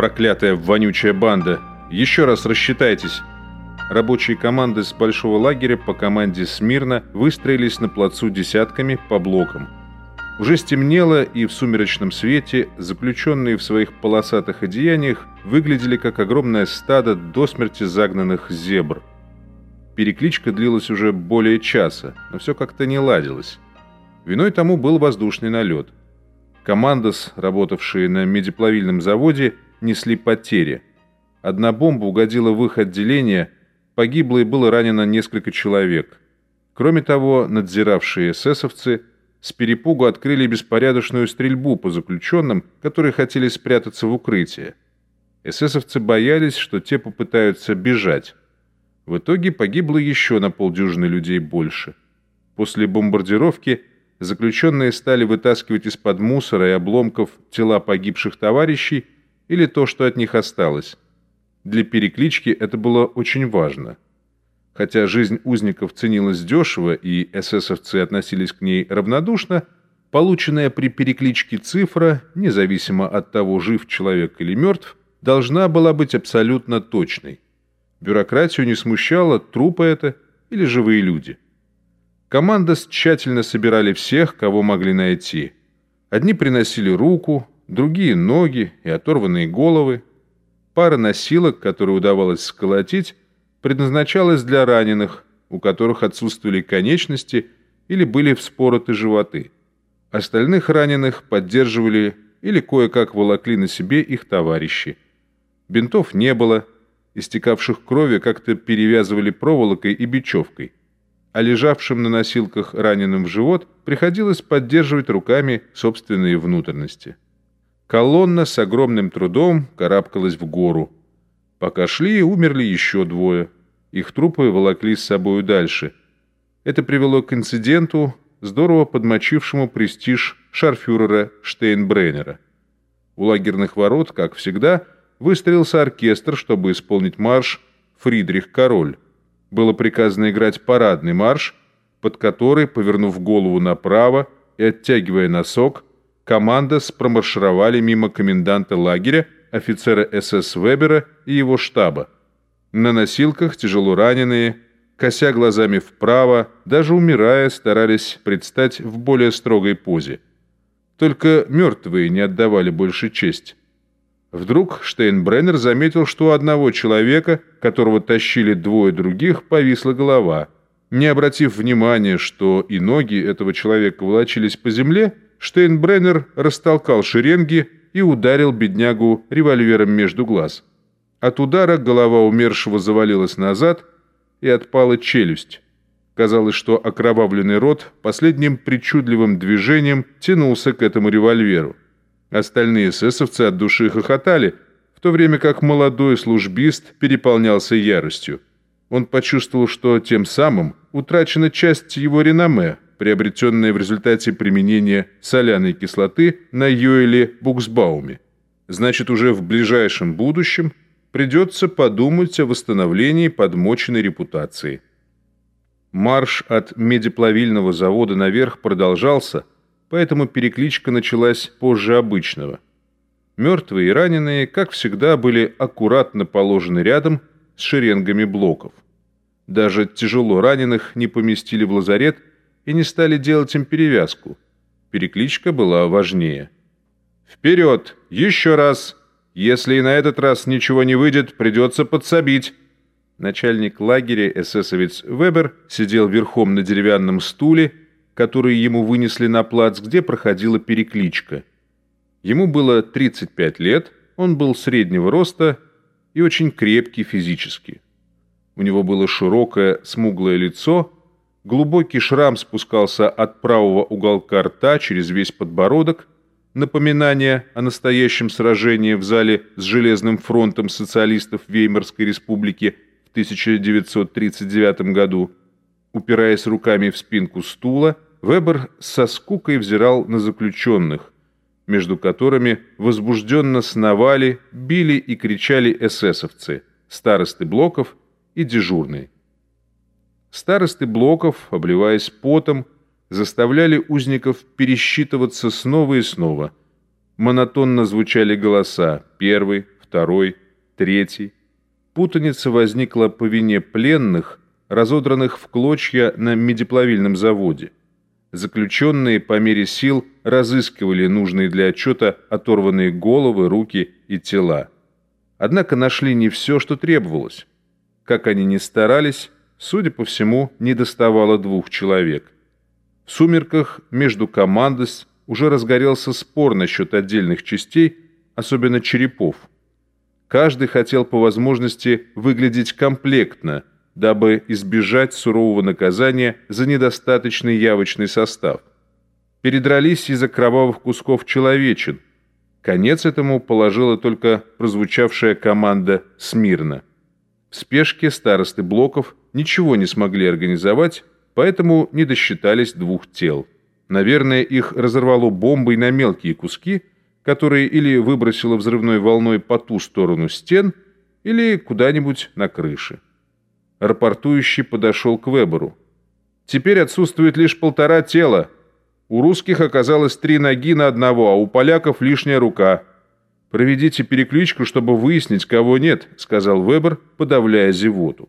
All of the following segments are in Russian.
Проклятая вонючая банда! Еще раз рассчитайтесь!» Рабочие команды с большого лагеря по команде «Смирно» выстроились на плацу десятками по блокам. Уже стемнело, и в сумеречном свете заключенные в своих полосатых одеяниях выглядели как огромное стадо до смерти загнанных зебр. Перекличка длилась уже более часа, но все как-то не ладилось. Виной тому был воздушный налет. Командос, работавшие на медиплавильном заводе, несли потери. Одна бомба угодила в их отделение – Погибло и было ранено несколько человек. Кроме того, надзиравшие эсэсовцы с перепугу открыли беспорядочную стрельбу по заключенным, которые хотели спрятаться в укрытие. Эсэсовцы боялись, что те попытаются бежать. В итоге погибло еще на полдюжины людей больше. После бомбардировки заключенные стали вытаскивать из-под мусора и обломков тела погибших товарищей или то, что от них осталось. Для переклички это было очень важно. Хотя жизнь узников ценилась дешево и эсэсовцы относились к ней равнодушно, полученная при перекличке цифра, независимо от того, жив человек или мертв, должна была быть абсолютно точной. Бюрократию не смущало, трупы это или живые люди. Команда тщательно собирали всех, кого могли найти. Одни приносили руку, другие – ноги и оторванные головы, Пара носилок, которые удавалось сколотить, предназначалась для раненых, у которых отсутствовали конечности или были вспороты животы. Остальных раненых поддерживали или кое-как волокли на себе их товарищи. Бинтов не было, истекавших крови как-то перевязывали проволокой и бечевкой, а лежавшим на носилках раненым в живот приходилось поддерживать руками собственные внутренности. Колонна с огромным трудом карабкалась в гору. Пока шли, умерли еще двое. Их трупы волокли с собою дальше. Это привело к инциденту, здорово подмочившему престиж шарфюрера Штейнбрейнера. У лагерных ворот, как всегда, выстроился оркестр, чтобы исполнить марш «Фридрих Король». Было приказано играть парадный марш, под который, повернув голову направо и оттягивая носок, команда промаршировали мимо коменданта лагеря, офицера СС Вебера и его штаба. На носилках тяжело раненые, кося глазами вправо, даже умирая, старались предстать в более строгой позе. Только мертвые не отдавали больше честь. Вдруг Штейнбреннер заметил, что у одного человека, которого тащили двое других, повисла голова. Не обратив внимания, что и ноги этого человека волочились по земле, Штейнбреннер растолкал шеренги и ударил беднягу револьвером между глаз. От удара голова умершего завалилась назад и отпала челюсть. Казалось, что окровавленный рот последним причудливым движением тянулся к этому револьверу. Остальные эсэсовцы от души хохотали, в то время как молодой службист переполнялся яростью. Он почувствовал, что тем самым утрачена часть его реноме, приобретенное в результате применения соляной кислоты на Йоэле Буксбауме. Значит, уже в ближайшем будущем придется подумать о восстановлении подмоченной репутации. Марш от медиплавильного завода наверх продолжался, поэтому перекличка началась позже обычного. Мертвые и раненые, как всегда, были аккуратно положены рядом с шеренгами блоков. Даже тяжело раненых не поместили в лазарет – и не стали делать им перевязку. Перекличка была важнее. «Вперед! Еще раз! Если и на этот раз ничего не выйдет, придется подсобить!» Начальник лагеря, эсэсовец Вебер, сидел верхом на деревянном стуле, который ему вынесли на плац, где проходила перекличка. Ему было 35 лет, он был среднего роста и очень крепкий физически. У него было широкое, смуглое лицо – Глубокий шрам спускался от правого уголка рта через весь подбородок, напоминание о настоящем сражении в зале с Железным фронтом социалистов Веймарской республики в 1939 году. Упираясь руками в спинку стула, Вебер со скукой взирал на заключенных, между которыми возбужденно сновали, били и кричали эсэсовцы, старосты блоков и дежурные. Старосты блоков, обливаясь потом, заставляли узников пересчитываться снова и снова. Монотонно звучали голоса. Первый, второй, третий. Путаница возникла по вине пленных, разодранных в клочья на медиплавильном заводе. Заключенные по мере сил разыскивали нужные для отчета оторванные головы, руки и тела. Однако нашли не все, что требовалось. Как они ни старались, судя по всему, не доставало двух человек. В сумерках между командос уже разгорелся спор насчет отдельных частей, особенно черепов. Каждый хотел по возможности выглядеть комплектно, дабы избежать сурового наказания за недостаточный явочный состав. Передрались из-за кровавых кусков человечин. Конец этому положила только прозвучавшая команда «Смирно». В спешке старосты блоков ничего не смогли организовать, поэтому не досчитались двух тел. Наверное, их разорвало бомбой на мелкие куски, которые или выбросило взрывной волной по ту сторону стен, или куда-нибудь на крыше. Рапортующий подошел к Веберу. «Теперь отсутствует лишь полтора тела. У русских оказалось три ноги на одного, а у поляков лишняя рука. Проведите перекличку, чтобы выяснить, кого нет», — сказал Вебер, подавляя зевоту.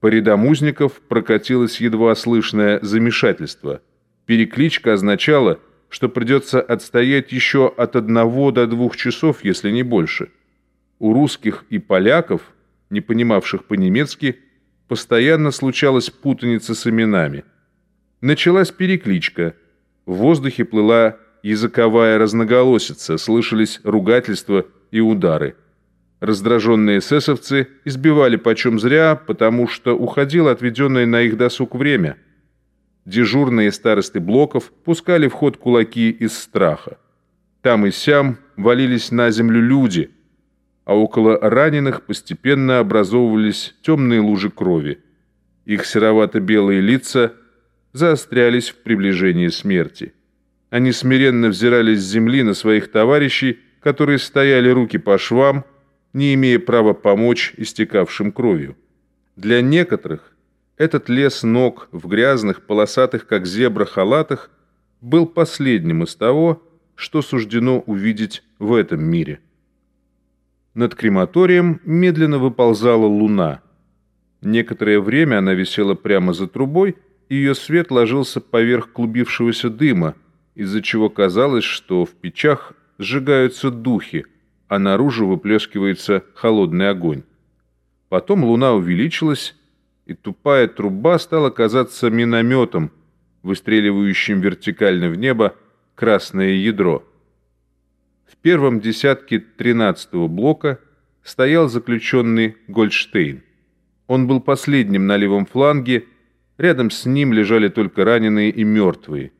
По рядам узников прокатилось едва слышное замешательство — Перекличка означала, что придется отстоять еще от одного до двух часов, если не больше. У русских и поляков, не понимавших по-немецки, постоянно случалась путаница с именами. Началась перекличка. В воздухе плыла языковая разноголосица, слышались ругательства и удары. Раздраженные эсэсовцы избивали почем зря, потому что уходило отведенное на их досуг время – дежурные старосты блоков пускали в ход кулаки из страха. Там и сям валились на землю люди, а около раненых постепенно образовывались темные лужи крови. Их серовато-белые лица заострялись в приближении смерти. Они смиренно взирали с земли на своих товарищей, которые стояли руки по швам, не имея права помочь истекавшим кровью. Для некоторых этот лес ног в грязных, полосатых, как зебра, халатах был последним из того, что суждено увидеть в этом мире. Над крематорием медленно выползала луна. Некоторое время она висела прямо за трубой, и ее свет ложился поверх клубившегося дыма, из-за чего казалось, что в печах сжигаются духи, а наружу выплескивается холодный огонь. Потом луна увеличилась, и тупая труба стала казаться минометом, выстреливающим вертикально в небо красное ядро. В первом десятке 13-го блока стоял заключенный Гольдштейн. Он был последним на левом фланге, рядом с ним лежали только раненые и мертвые.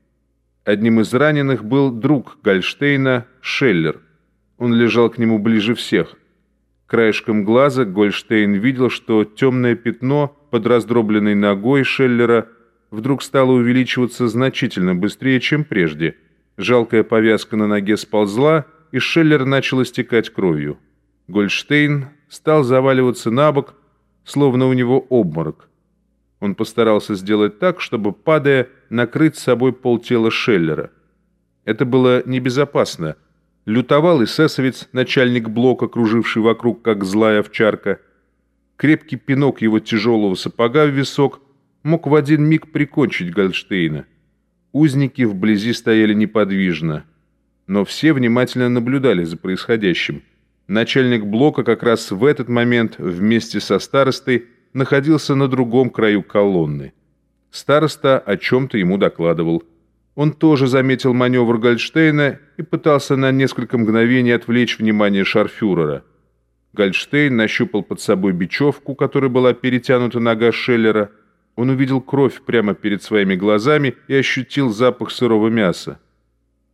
Одним из раненых был друг Гольдштейна Шеллер. Он лежал к нему ближе всех. Краешком глаза Гольдштейн видел, что темное пятно под раздробленной ногой Шеллера вдруг стало увеличиваться значительно быстрее, чем прежде. Жалкая повязка на ноге сползла, и Шеллер начал истекать кровью. Гольштейн стал заваливаться на бок, словно у него обморок. Он постарался сделать так, чтобы, падая, накрыть собой полтела Шеллера. Это было небезопасно. Лютовал эсэсовец, начальник блока, круживший вокруг, как злая овчарка – Крепкий пинок его тяжелого сапога в висок мог в один миг прикончить Гольштейна. Узники вблизи стояли неподвижно, но все внимательно наблюдали за происходящим. Начальник блока как раз в этот момент вместе со старостой находился на другом краю колонны. Староста о чем-то ему докладывал. Он тоже заметил маневр Гольштейна и пытался на несколько мгновений отвлечь внимание шарфюрера – Гольштейн нащупал под собой бечевку, которой была перетянута нога Шеллера. Он увидел кровь прямо перед своими глазами и ощутил запах сырого мяса.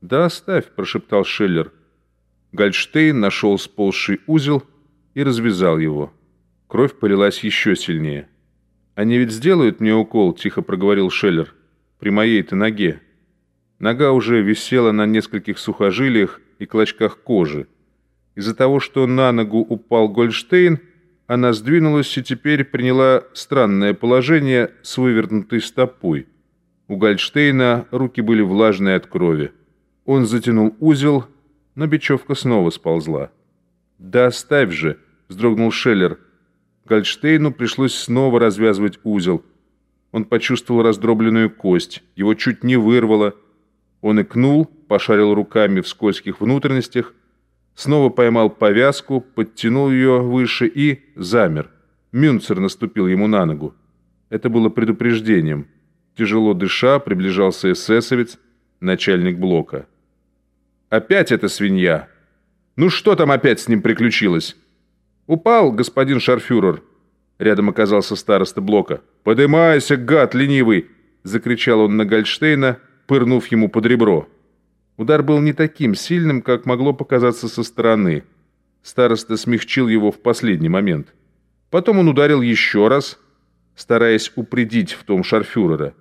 «Да оставь», — прошептал Шеллер. Гольштейн нашел сползший узел и развязал его. Кровь полилась еще сильнее. «Они ведь сделают мне укол», — тихо проговорил Шеллер, — «при моей-то ноге». Нога уже висела на нескольких сухожилиях и клочках кожи. Из-за того, что на ногу упал Гольштейн, она сдвинулась и теперь приняла странное положение с вывернутой стопой. У Гольштейна руки были влажные от крови. Он затянул узел, но бечевка снова сползла. «Да оставь же!» — вздрогнул Шеллер. Гольдштейну пришлось снова развязывать узел. Он почувствовал раздробленную кость, его чуть не вырвало. Он икнул, пошарил руками в скользких внутренностях, снова поймал повязку, подтянул ее выше и замер. Мюнцер наступил ему на ногу. Это было предупреждением. Тяжело дыша, приближался эсэсовец, начальник блока. «Опять эта свинья! Ну что там опять с ним приключилось?» «Упал, господин шарфюрер!» Рядом оказался староста блока. «Подымайся, гад ленивый!» Закричал он на Гольдштейна, пырнув ему под ребро. Удар был не таким сильным, как могло показаться со стороны. Староста смягчил его в последний момент. Потом он ударил еще раз, стараясь упредить в том шарфюрера.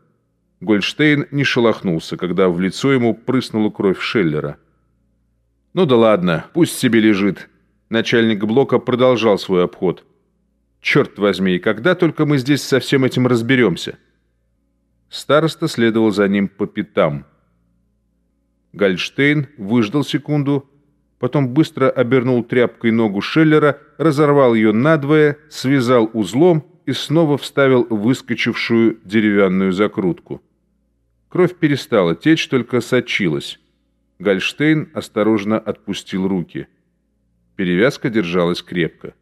Гольдштейн не шелохнулся, когда в лицо ему прыснула кровь Шеллера. «Ну да ладно, пусть себе лежит». Начальник блока продолжал свой обход. «Черт возьми, когда только мы здесь со всем этим разберемся?» Староста следовал за ним по пятам. Гольдштейн выждал секунду, потом быстро обернул тряпкой ногу Шеллера, разорвал ее надвое, связал узлом и снова вставил выскочившую деревянную закрутку. Кровь перестала течь, только сочилась. Гольштейн осторожно отпустил руки. Перевязка держалась крепко.